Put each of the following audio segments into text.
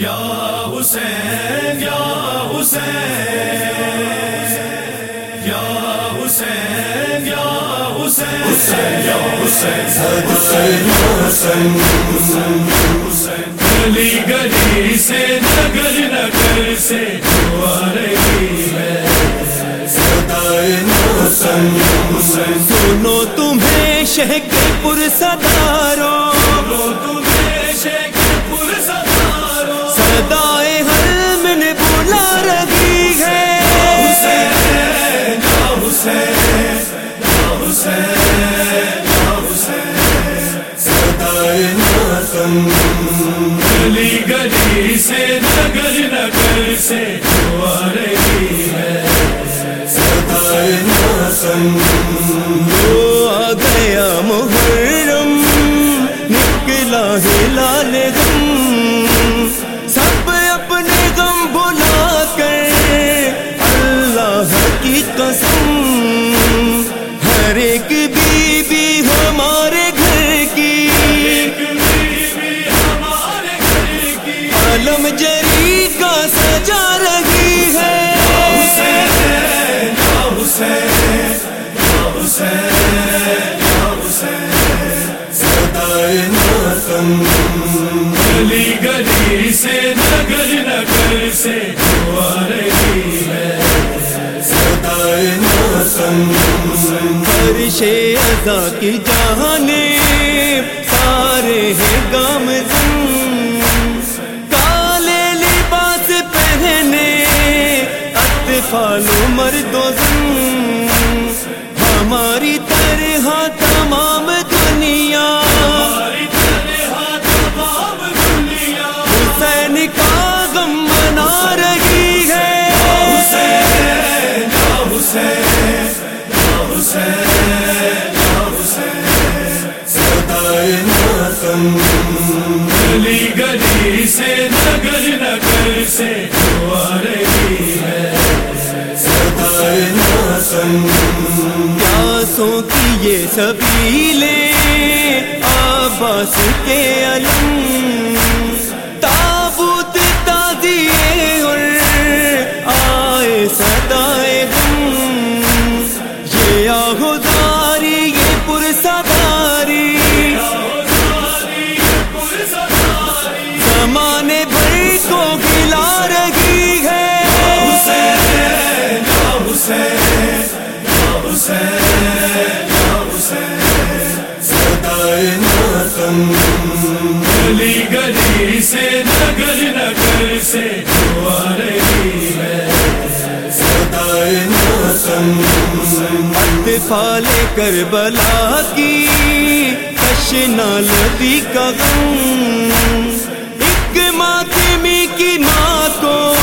یا حسین یا حسین یا حسین یا حسین۔ حسین یا حسین حسین حسین حسین گلی گلی سے نگر نگر سے رہی ہے۔ حسین حسین۔ سنو تمہیں شہ کے پر صداروں گلی گلی سے نگر نگر سے جو رہی ہے۔ وہ آ گیا محرم، نکلا ہے لال غم۔ گلی گلی سے نگر نگر سے جو رہی ہے فرش ادا کی جہانے گلی گلی سے نگر نگر سے جو آ رہی ہے۔ پیاسوں کی یہ سبھی لے آباس کے علم اطفال کربلا کی تشنا لدی کا غم۔ ایک ماتمی کی ماں کو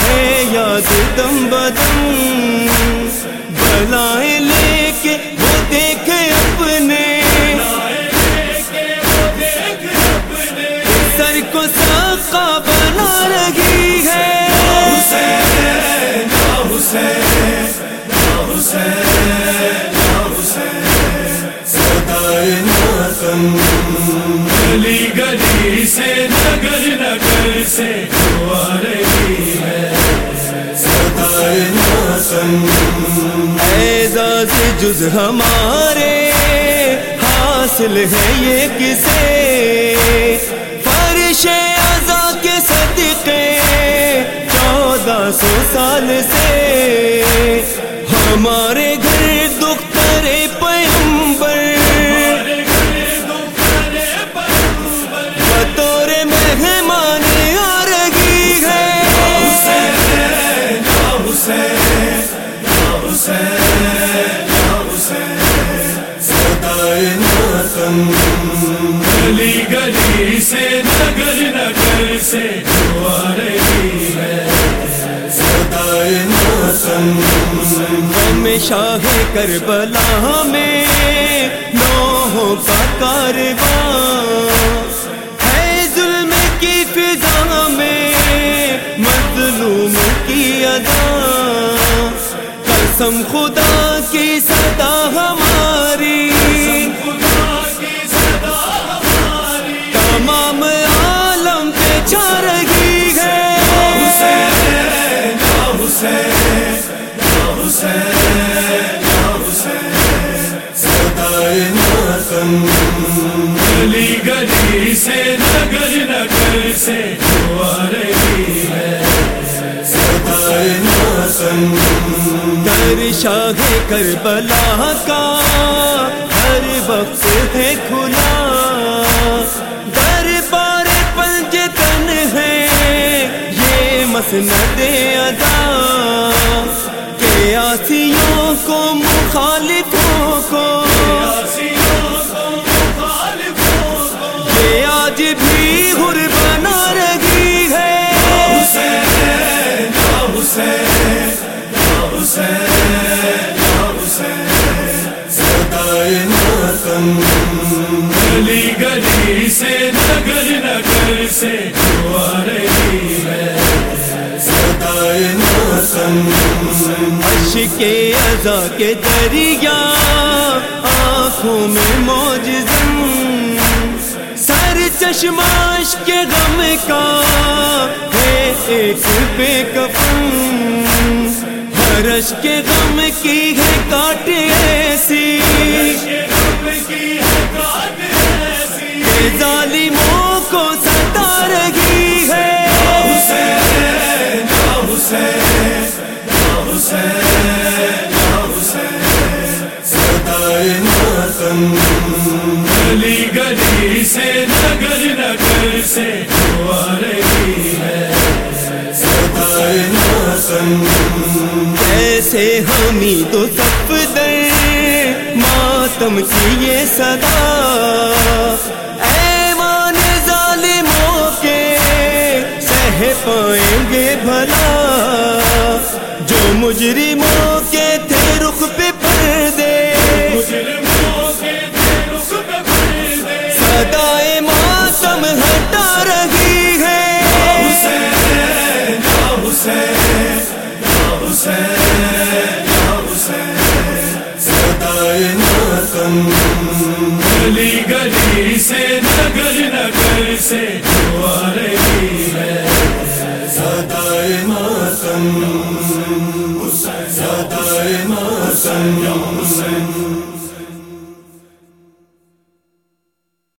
ہے یاد دم بدم۔ بلائیں لے کے وہ دیکھے اپنے حسین گلی گلی سے نگر نگر سے رہی ہے۔ اعزاز جز ہمارے حاصل ہے یہ کسے؟ فرش ازا کے صدقے چودہ سو سال سے۔ ہمارے گھر دختر پیمبر بطور مہمان آ رہی ہے گلی گلی سے نگر نگر سے جو آ رہی ہے میں شاہ کربلا میں لوہوں کا کارواں ہے ظلم کی فضا میں مظلوم کی ادا قسم خدا کی صدا ہماری تمام عالم پہ چھا رہی ہے۔ در شاہ کربلا کا ہر وقت ہے کھلا۔ در بار پنج تن ہے، یہ مسند ادا۔ کہ آسیوں کو، مخالفوں کو گلی گلی سے نگر نگر سے رہی ہے۔ عرش کے کے دریا آنکھوں میں موجزم سر چشماش کے غم کا ہے ایک بے کفن۔ ہرش کے غم کی ہے کاٹ ایسی۔ ظالموں کو ستا رہی ہے گلی گلی سے نگر نگر سے جو آ رہی ہے ایسے ہمی تو سب ماتم کی یہ صدا ایمان ظالموں کے سہ پائیں گے بھلا۔ جو مجرموں سے